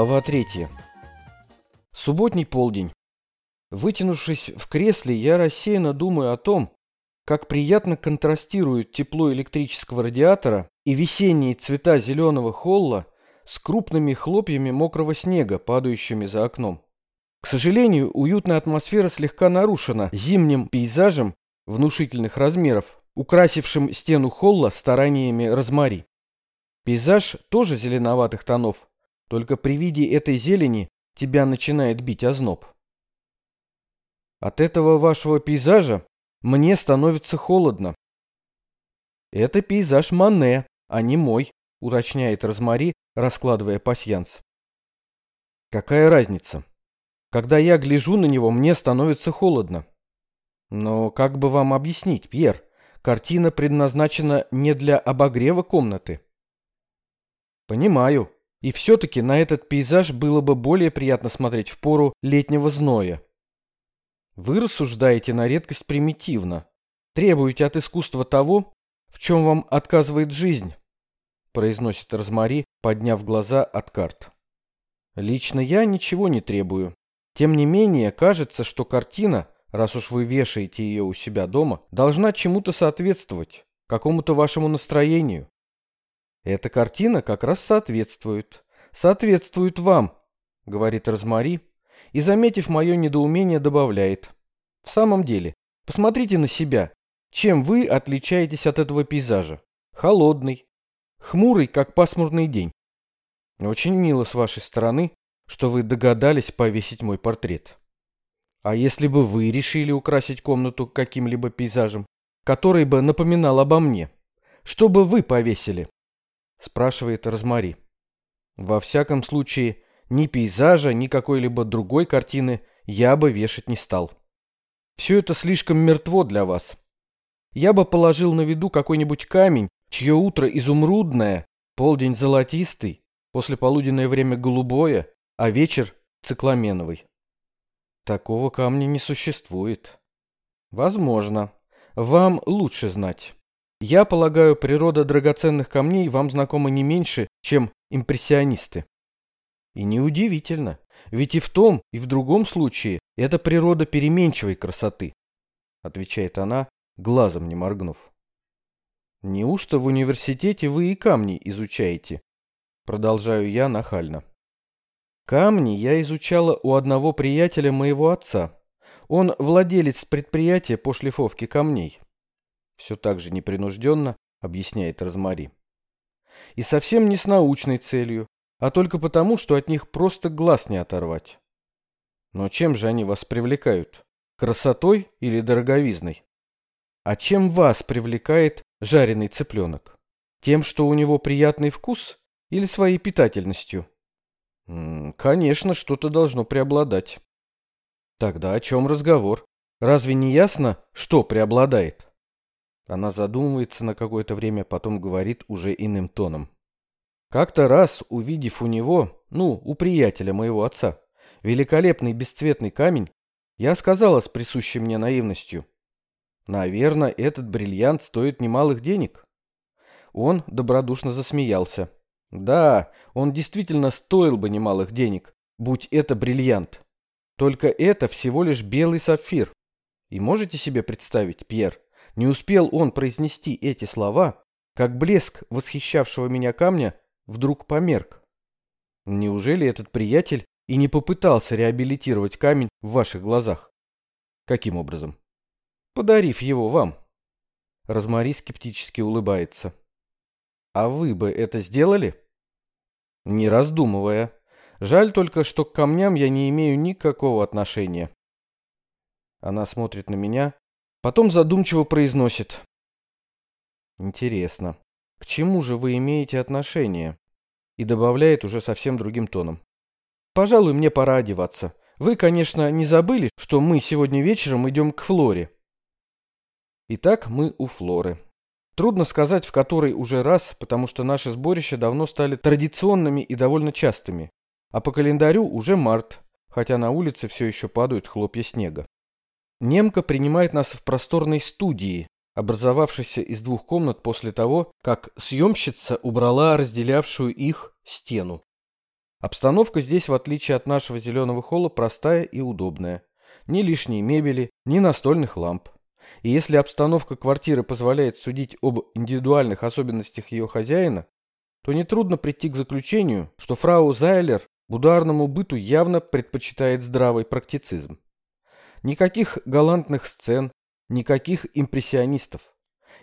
Глава 3. Субботний полдень. Вытянувшись в кресле, я рассеянно думаю о том, как приятно контрастируют тепло электрического радиатора и весенние цвета зеленого холла с крупными хлопьями мокрого снега, падающими за окном. К сожалению, уютная атмосфера слегка нарушена зимним пейзажем внушительных размеров, украсившим стену холла стараниями розмари. Пейзаж тоже зеленоватых тонов, только при виде этой зелени тебя начинает бить озноб. От этого вашего пейзажа мне становится холодно. Это пейзаж Мане, а не мой, уточняет Розмари, раскладывая пасьянс. Какая разница? Когда я гляжу на него, мне становится холодно. Но как бы вам объяснить, Пьер, картина предназначена не для обогрева комнаты. Понимаю, и все-таки на этот пейзаж было бы более приятно смотреть в пору летнего зноя. Вы рассуждаете на редкость примитивно, требуете от искусства того, в чем вам отказывает жизнь, произносит Розмари, подняв глаза от карт. Лично я ничего не требую. Тем не менее, кажется, что картина, раз уж вы вешаете ее у себя дома, должна чему-то соответствовать, какому-то вашему настроению. Эта картина как раз соответствует. Соответствует вам, говорит Розмари, и, заметив мое недоумение, добавляет. В самом деле, посмотрите на себя. Чем вы отличаетесь от этого пейзажа? Холодный, хмурый, как пасмурный день. Очень мило с вашей стороны, что вы догадались повесить мой портрет. А если бы вы решили украсить комнату каким-либо пейзажем, который бы напоминал обо мне, что бы вы повесили? Спрашивает Розмари. Во всяком случае, ни пейзажа, ни какой-либо другой картины я бы вешать не стал. Все это слишком мертво для вас. Я бы положил на виду какой-нибудь камень, чье утро изумрудное, полдень золотистый, послеполуденное время голубое, а вечер цикламеновый. Такого камня не существует. Возможно. Вам лучше знать. Я полагаю, природа драгоценных камней вам знакома не меньше, чем импрессионисты. И неудивительно, ведь и в том, и в другом случае это природа переменчивой красоты, отвечает она, глазом не моргнув. Неужто в университете вы и камни изучаете? Продолжаю я нахально. Камни я изучала у одного приятеля моего отца. Он владелец предприятия по шлифовке камней. Все так же непринужденно объясняет Розмари. И совсем не с научной целью, а только потому, что от них просто глаз не оторвать. Но чем же они вас привлекают? Красотой или дороговизной? А чем вас привлекает жареный цыпленок? Тем, что у него приятный вкус или своей питательностью? М -м, конечно, что-то должно преобладать. Тогда о чем разговор? Разве не ясно, что преобладает? Она задумывается на какое-то время, потом говорит уже иным тоном. Как-то раз, увидев у него, ну, у приятеля моего отца, великолепный бесцветный камень, я сказала с присущей мне наивностью. Наверное, этот бриллиант стоит немалых денег. Он добродушно засмеялся. Да, он действительно стоил бы немалых денег, будь это бриллиант. Только это всего лишь белый сапфир. И можете себе представить, Пьер, не успел он произнести эти слова, как блеск восхищавшего меня камня вдруг померк. Неужели этот приятель и не попытался реабилитировать камень в ваших глазах? Каким образом? Подарив его вам. Розмари скептически улыбается. А вы бы это сделали? Не раздумывая. Жаль только, что к камням я не имею никакого отношения. Она смотрит на меня, Потом задумчиво произносит. Интересно, к чему же вы имеете отношение? И добавляет уже совсем другим тоном. Пожалуй, мне пора одеваться. Вы, конечно, не забыли, что мы сегодня вечером идем к Флоре. Итак, мы у Флоры. Трудно сказать, в который уже раз, потому что наши сборища давно стали традиционными и довольно частыми. А по календарю уже март, хотя на улице все еще падают хлопья снега. Немка принимает нас в просторной студии, образовавшейся из двух комнат после того, как съемщица убрала разделявшую их стену. Обстановка здесь, в отличие от нашего зеленого холла, простая и удобная. Ни лишней мебели, ни настольных ламп. И если обстановка квартиры позволяет судить об индивидуальных особенностях ее хозяина, то нетрудно прийти к заключению, что фрау Зайлер бударному быту явно предпочитает здравый практицизм. Никаких галантных сцен, никаких импрессионистов.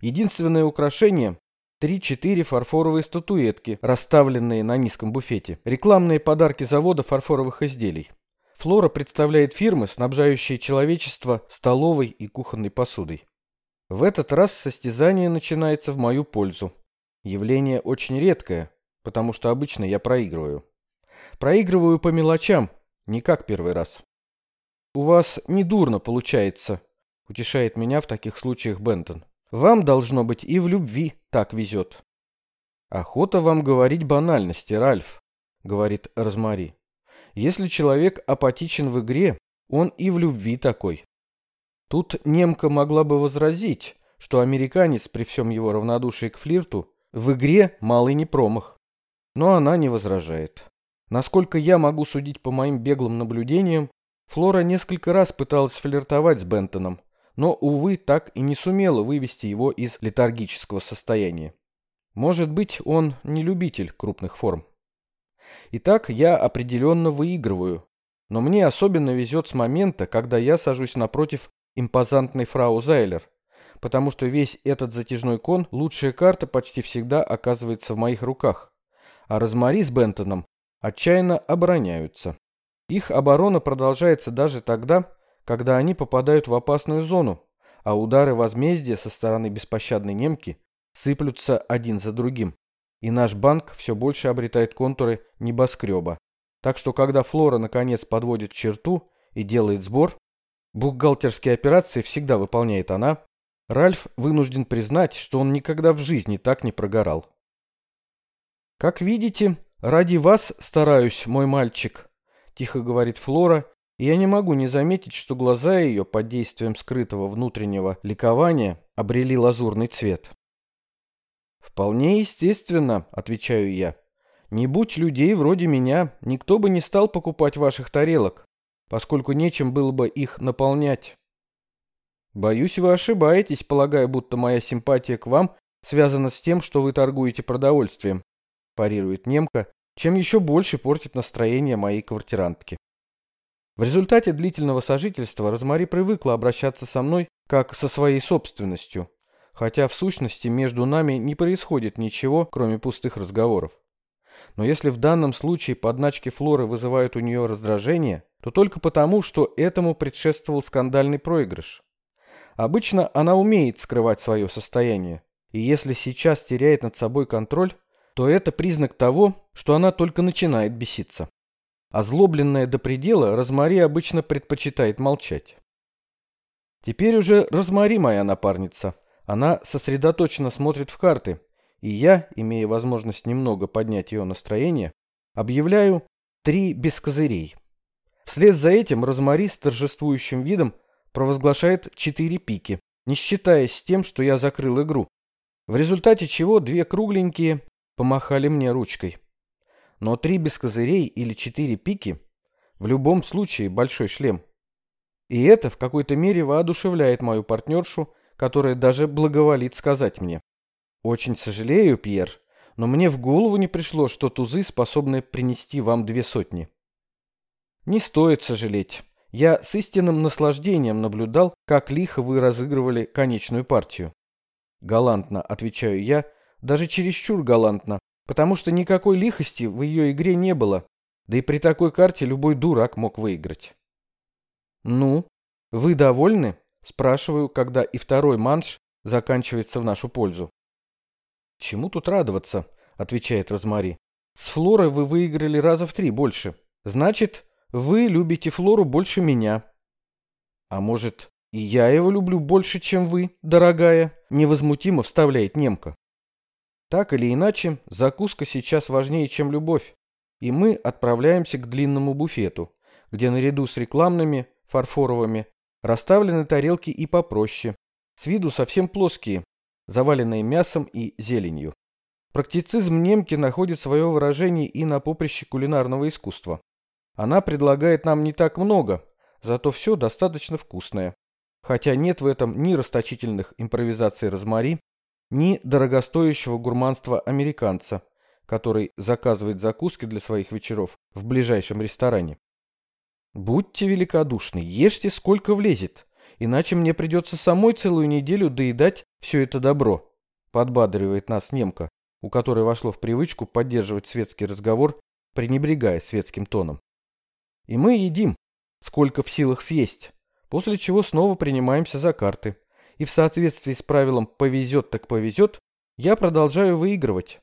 Единственное украшение – три-четыре фарфоровые статуэтки, расставленные на низком буфете, рекламные подарки завода фарфоровых изделий. Флора представляет фирмы, снабжающие человечество столовой и кухонной посудой. В этот раз состязание начинается в мою пользу. Явление очень редкое, потому что обычно я проигрываю. Проигрываю по мелочам, не как первый раз. «У вас недурно получается», — утешает меня в таких случаях Бентон. «Вам, должно быть, и в любви так везет». «Охота вам говорить банальности, Ральф», — говорит Розмари. Если человек апатичен в игре, он и в любви такой. Тут немка могла бы возразить, что американец при всем его равнодушии к флирту в игре малый не промах. Но она не возражает. Насколько я могу судить по моим беглым наблюдениям, Флора несколько раз пыталась флиртовать с Бентоном, но, увы, так и не сумела вывести его из летаргического состояния. Может быть, он не любитель крупных форм. Итак, я определенно выигрываю. Но мне особенно везет с момента, когда я сажусь напротив импозантной фрау Зайлер, потому что весь этот затяжной кон, лучшая карта почти всегда оказывается в моих руках, а Розмари с Бентоном отчаянно обороняются. Их оборона продолжается даже тогда, когда они попадают в опасную зону, а удары возмездия со стороны беспощадной немки сыплются один за другим и наш банк все больше обретает контуры небоскреба. Так что когда Флора наконец подводит черту и делает сбор, бухгалтерские операции всегда выполняет она, Ральф вынужден признать, что он никогда в жизни так не прогорал. «Как видите, ради вас стараюсь, мой мальчик», – тихо говорит Флора, и я не могу не заметить, что глаза ее под действием скрытого внутреннего ликования обрели лазурный цвет. «Вполне естественно», — отвечаю я. «Не будь людей вроде меня, никто бы не стал покупать ваших тарелок, поскольку нечем было бы их наполнять». «Боюсь, вы ошибаетесь, полагая, будто моя симпатия к вам связана с тем, что вы торгуете продовольствием», парирует немка, чем еще больше портит настроение моей квартирантки. В результате длительного сожительства Розмари привыкла обращаться со мной как со своей собственностью, хотя в сущности между нами не происходит ничего, кроме пустых разговоров. Но если в данном случае подначки Флоры вызывают у нее раздражение, то только потому, что этому предшествовал скандальный проигрыш. Обычно она умеет скрывать свое состояние, и если сейчас теряет над собой контроль, то это признак того, что она только начинает беситься. Озлобленная до предела, Розмари обычно предпочитает молчать. Теперь уже Розмари моя напарница, она сосредоточенно смотрит в карты, и я, имея возможность немного поднять ее настроение, объявляю три без козырей. Вслед за этим Розмари с торжествующим видом провозглашает четыре пики, не считаясь с тем, что я закрыл игру, в результате чего две кругленькие помахали мне ручкой. Но три без козырей или четыре пики в любом случае большой шлем. И это в какой-то мере воодушевляет мою партнершу, которая даже благоволит сказать мне. «Очень сожалею, Пьер, но мне в голову не пришло, что тузы способны принести вам две сотни». «Не стоит сожалеть. Я с истинным наслаждением наблюдал, как лихо вы разыгрывали конечную партию». Галантно отвечаю я, даже чересчур галантно, потому что никакой лихости в ее игре не было, да и при такой карте любой дурак мог выиграть. «Ну, вы довольны?» Спрашиваю, когда и второй манш заканчивается в нашу пользу. «Чему тут радоваться?» – отвечает Розмари. «С Флорой вы выиграли раза в три больше. Значит, вы любите Флору больше меня». «А может, и я его люблю больше, чем вы, дорогая?» – невозмутимо вставляет немка. Так или иначе, закуска сейчас важнее, чем любовь, и мы отправляемся к длинному буфету, где наряду с рекламными, фарфоровыми, Расставлены тарелки и попроще, с виду совсем плоские, заваленные мясом и зеленью. Практицизм немки находит свое выражение и на поприще кулинарного искусства. Она предлагает нам не так много, зато все достаточно вкусное. Хотя нет в этом ни расточительных импровизаций розмари, ни дорогостоящего гурманства американца, который заказывает закуски для своих вечеров в ближайшем ресторане. Будьте великодушны, ешьте сколько влезет, иначе мне придется самой целую неделю доедать все это добро, подбадривает нас немка, у которой вошло в привычку поддерживать светский разговор, пренебрегая светским тоном. И мы едим, сколько в силах съесть, после чего снова принимаемся за карты. И в соответствии с правилом «повезет так повезет» я продолжаю выигрывать.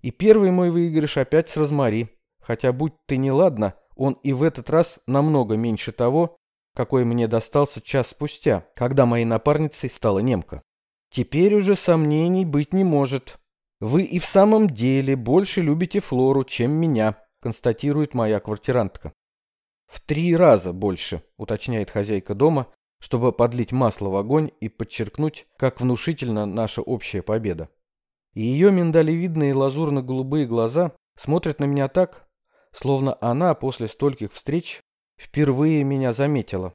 И первый мой выигрыш опять с Розмари, хотя будь ты неладна, он и в этот раз намного меньше того, какой мне достался час спустя, когда моей напарницей стала немка. Теперь уже сомнений быть не может. «Вы и в самом деле больше любите Флору, чем меня», констатирует моя квартирантка. «В три раза больше», уточняет хозяйка дома, чтобы подлить масло в огонь и подчеркнуть, как внушительна наша общая победа. И ее миндалевидные лазурно-голубые глаза смотрят на меня так, словно она после стольких встреч впервые меня заметила.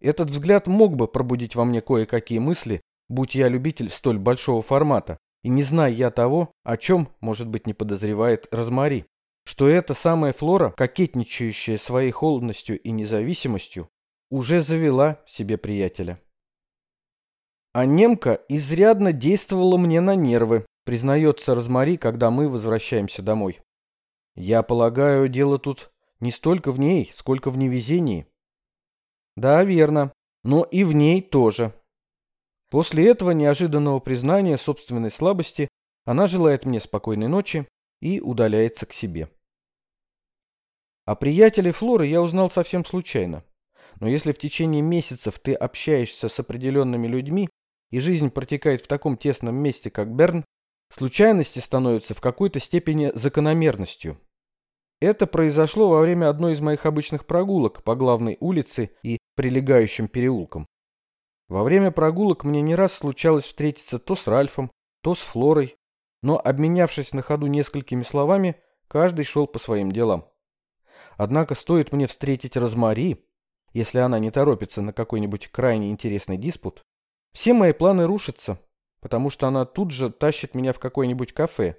Этот взгляд мог бы пробудить во мне кое-какие мысли, будь я любитель столь большого формата, и не зная я того, о чем, может быть, не подозревает Розмари, что эта самая Флора, кокетничающая своей холодностью и независимостью, уже завела себе приятеля. А немка изрядно действовала мне на нервы, признается Розмари, когда мы возвращаемся домой. Я полагаю, дело тут не столько в ней, сколько в невезении. Да, верно, но и в ней тоже. После этого неожиданного признания собственной слабости она желает мне спокойной ночи и удаляется к себе. О приятеле Флоры я узнал совсем случайно. Но если в течение месяцев ты общаешься с определенными людьми, и жизнь протекает в таком тесном месте, как Берн, случайности становятся в какой-то степени закономерностью. Это произошло во время одной из моих обычных прогулок по главной улице и прилегающим переулкам. Во время прогулок мне не раз случалось встретиться то с Ральфом, то с Флорой, но, обменявшись на ходу несколькими словами, каждый шел по своим делам. Однако стоит мне встретить Розмари, если она не торопится на какой-нибудь крайне интересный диспут, все мои планы рушатся, потому что она тут же тащит меня в какое-нибудь кафе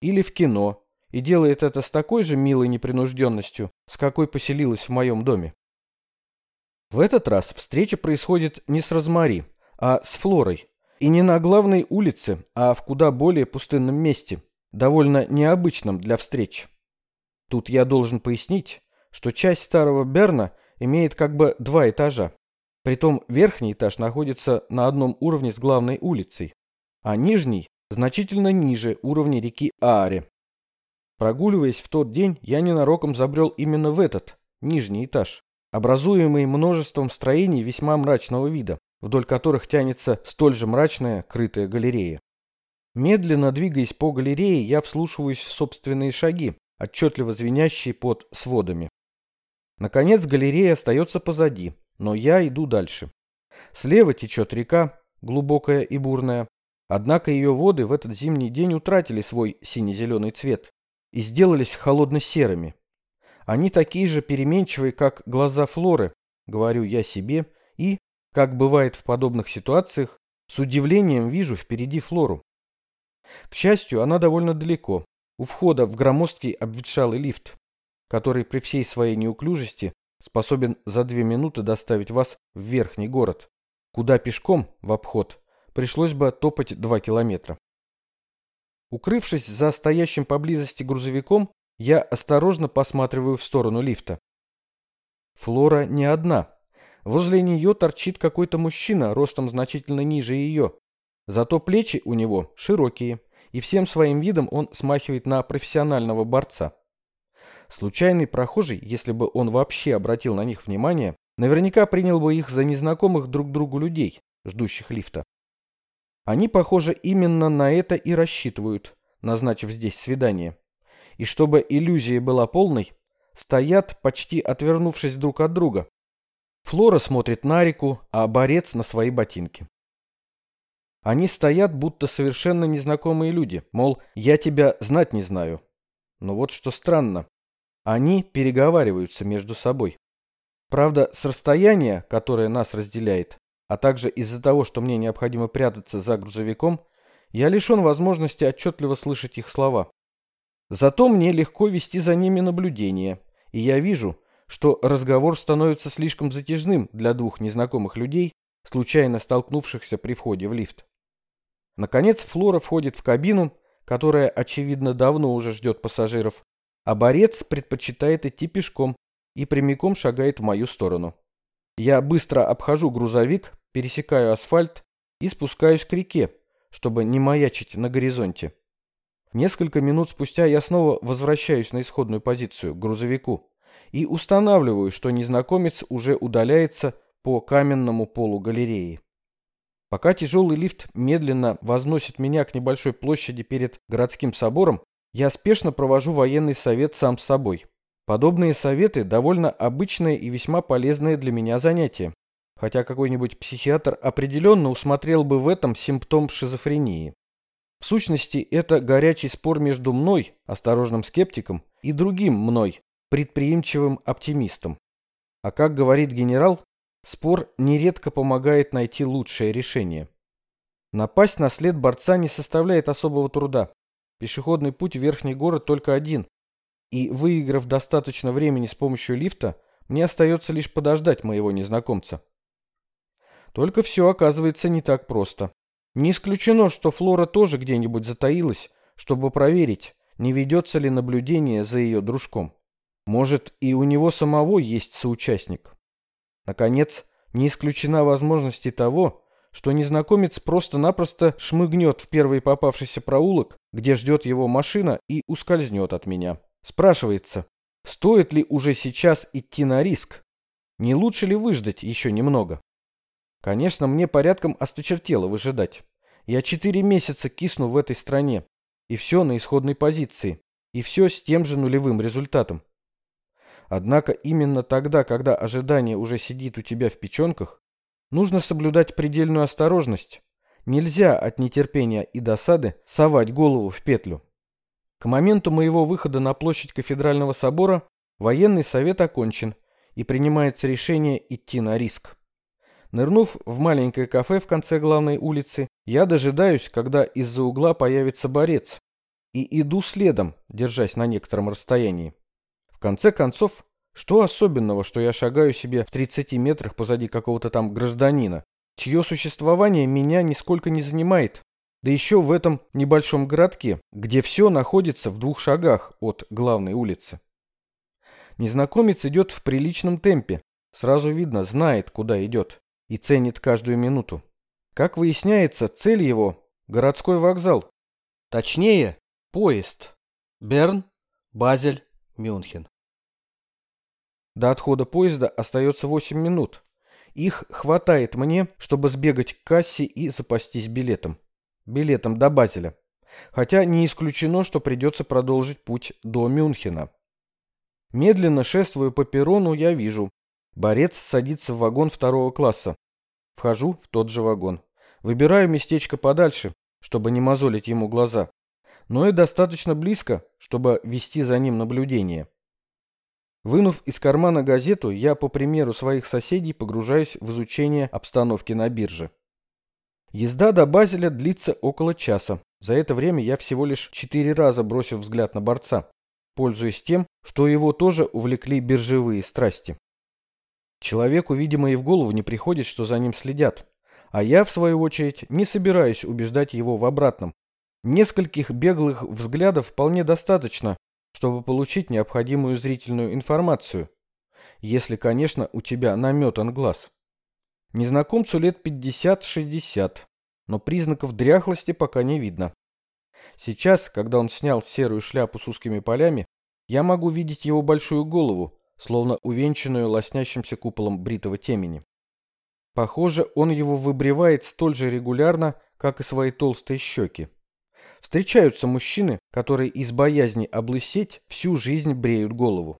или в кино и делает это с такой же милой непринужденностью, с какой поселилась в моем доме. В этот раз встреча происходит не с Розмари, а с Флорой. И не на главной улице, а в куда более пустынном месте, довольно необычном для встреч. Тут я должен пояснить, что часть старого Берна имеет как бы два этажа. Притом верхний этаж находится на одном уровне с главной улицей, а нижний значительно ниже уровня реки Ааре. Прогуливаясь в тот день, я ненароком забрел именно в этот, нижний этаж образуемый множеством строений весьма мрачного вида, вдоль которых тянется столь же мрачная крытая галерея. Медленно двигаясь по галерее, я вслушиваюсь в собственные шаги, отчетливо звенящие под сводами. Наконец галерея остается позади, но я иду дальше. Слева течет река, глубокая и бурная, однако ее воды в этот зимний день утратили свой сине-зеленый цвет и сделались холодно-серыми. Они такие же переменчивые, как глаза Флоры, говорю я себе, и, как бывает в подобных ситуациях, с удивлением вижу впереди Флору. К счастью, она довольно далеко, у входа в громоздкий обветшалый лифт, который при всей своей неуклюжести способен за две минуты доставить вас в верхний город, куда пешком, в обход, пришлось бы топать два километра. Укрывшись за стоящим поблизости грузовиком, я осторожно посматриваю в сторону лифта. Флора не одна. Возле нее торчит какой-то мужчина, ростом значительно ниже ее. Зато плечи у него широкие, и всем своим видом он смахивает на профессионального борца. Случайный прохожий, если бы он вообще обратил на них внимание, наверняка принял бы их за незнакомых друг другу людей, ждущих лифта. Они, похоже, именно на это и рассчитывают, назначив здесь свидание и чтобы иллюзия была полной, стоят, почти отвернувшись друг от друга. Флора смотрит на реку, а борец на свои ботинки. Они стоят, будто совершенно незнакомые люди, мол, я тебя знать не знаю. Но вот что странно. Они переговариваются между собой. Правда, с расстояния, которое нас разделяет, а также из-за того, что мне необходимо прятаться за грузовиком, я лишен возможности отчетливо слышать их слова. Зато мне легко вести за ними наблюдение, и я вижу, что разговор становится слишком затяжным для двух незнакомых людей, случайно столкнувшихся при входе в лифт. Наконец Флора входит в кабину, которая, очевидно, давно уже ждет пассажиров, а борец предпочитает идти пешком и прямиком шагает в мою сторону. Я быстро обхожу грузовик, пересекаю асфальт и спускаюсь к реке, чтобы не маячить на горизонте. Несколько минут спустя я снова возвращаюсь на исходную позицию, к грузовику, и устанавливаю, что незнакомец уже удаляется по каменному полу галереи. Пока тяжелый лифт медленно возносит меня к небольшой площади перед городским собором, я спешно провожу военный совет сам с собой. Подобные советы довольно обычное и весьма полезное для меня занятие, хотя какой-нибудь психиатр определенно усмотрел бы в этом симптом шизофрении. В сущности, это горячий спор между мной, осторожным скептиком, и другим мной, предприимчивым оптимистом. А как говорит генерал, спор нередко помогает найти лучшее решение. Напасть на след борца не составляет особого труда. Пешеходный путь в верхний город только один. И, выиграв достаточно времени с помощью лифта, мне остается лишь подождать моего незнакомца. Только все оказывается не так просто. Не исключено, что Флора тоже где-нибудь затаилась, чтобы проверить, не ведется ли наблюдение за ее дружком. Может, и у него самого есть соучастник. Наконец, не исключена возможность и того, что незнакомец просто-напросто шмыгнет в первый попавшийся проулок, где ждет его машина, и ускользнет от меня. Спрашивается, стоит ли уже сейчас идти на риск? Не лучше ли выждать еще немного? Конечно, мне порядком осточертело выжидать. Я четыре месяца кисну в этой стране, и все на исходной позиции, и все с тем же нулевым результатом. Однако именно тогда, когда ожидание уже сидит у тебя в печенках, нужно соблюдать предельную осторожность. Нельзя от нетерпения и досады совать голову в петлю. К моменту моего выхода на площадь кафедрального собора военный совет окончен, и принимается решение идти на риск. Нырнув в маленькое кафе в конце главной улицы, я дожидаюсь, когда из-за угла появится борец, и иду следом, держась на некотором расстоянии. В конце концов, что особенного, что я шагаю себе в 30 метрах позади какого-то там гражданина, чье существование меня нисколько не занимает, да еще в этом небольшом городке, где все находится в двух шагах от главной улицы. Незнакомец идет в приличном темпе, сразу видно, знает, куда идет и ценит каждую минуту. Как выясняется, цель его – городской вокзал. Точнее, поезд. Берн, Базель, Мюнхен. До отхода поезда остается 8 минут. Их хватает мне, чтобы сбегать к кассе и запастись билетом. Билетом до Базеля. Хотя не исключено, что придется продолжить путь до Мюнхена. Медленно шествуя по перрону, я вижу, Борец садится в вагон второго класса. Вхожу в тот же вагон. Выбираю местечко подальше, чтобы не мозолить ему глаза. Но и достаточно близко, чтобы вести за ним наблюдение. Вынув из кармана газету, я, по примеру своих соседей, погружаюсь в изучение обстановки на бирже. Езда до Базеля длится около часа. За это время я всего лишь четыре раза бросил взгляд на борца, пользуясь тем, что его тоже увлекли биржевые страсти. Человеку, видимо, и в голову не приходит, что за ним следят. А я, в свою очередь, не собираюсь убеждать его в обратном. Нескольких беглых взглядов вполне достаточно, чтобы получить необходимую зрительную информацию. Если, конечно, у тебя наметан глаз. Незнакомцу лет 50-60, но признаков дряхлости пока не видно. Сейчас, когда он снял серую шляпу с узкими полями, я могу видеть его большую голову, словно увенчанную лоснящимся куполом бритого темени. Похоже, он его выбривает столь же регулярно, как и свои толстые щеки. Встречаются мужчины, которые из боязни облысеть всю жизнь бреют голову.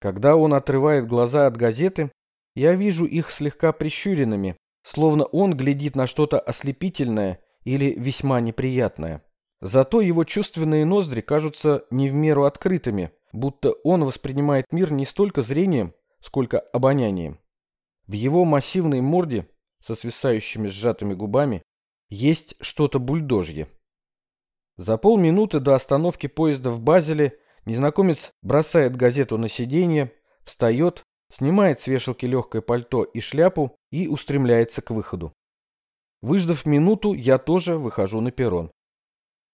Когда он отрывает глаза от газеты, я вижу их слегка прищуренными, словно он глядит на что-то ослепительное или весьма неприятное. Зато его чувственные ноздри кажутся не в меру открытыми, будто он воспринимает мир не столько зрением, сколько обонянием. В его массивной морде со свисающими сжатыми губами есть что-то бульдожье. За полминуты до остановки поезда в Базеле незнакомец бросает газету на сиденье, встает, снимает с вешалки легкое пальто и шляпу и устремляется к выходу. Выждав минуту, я тоже выхожу на перрон.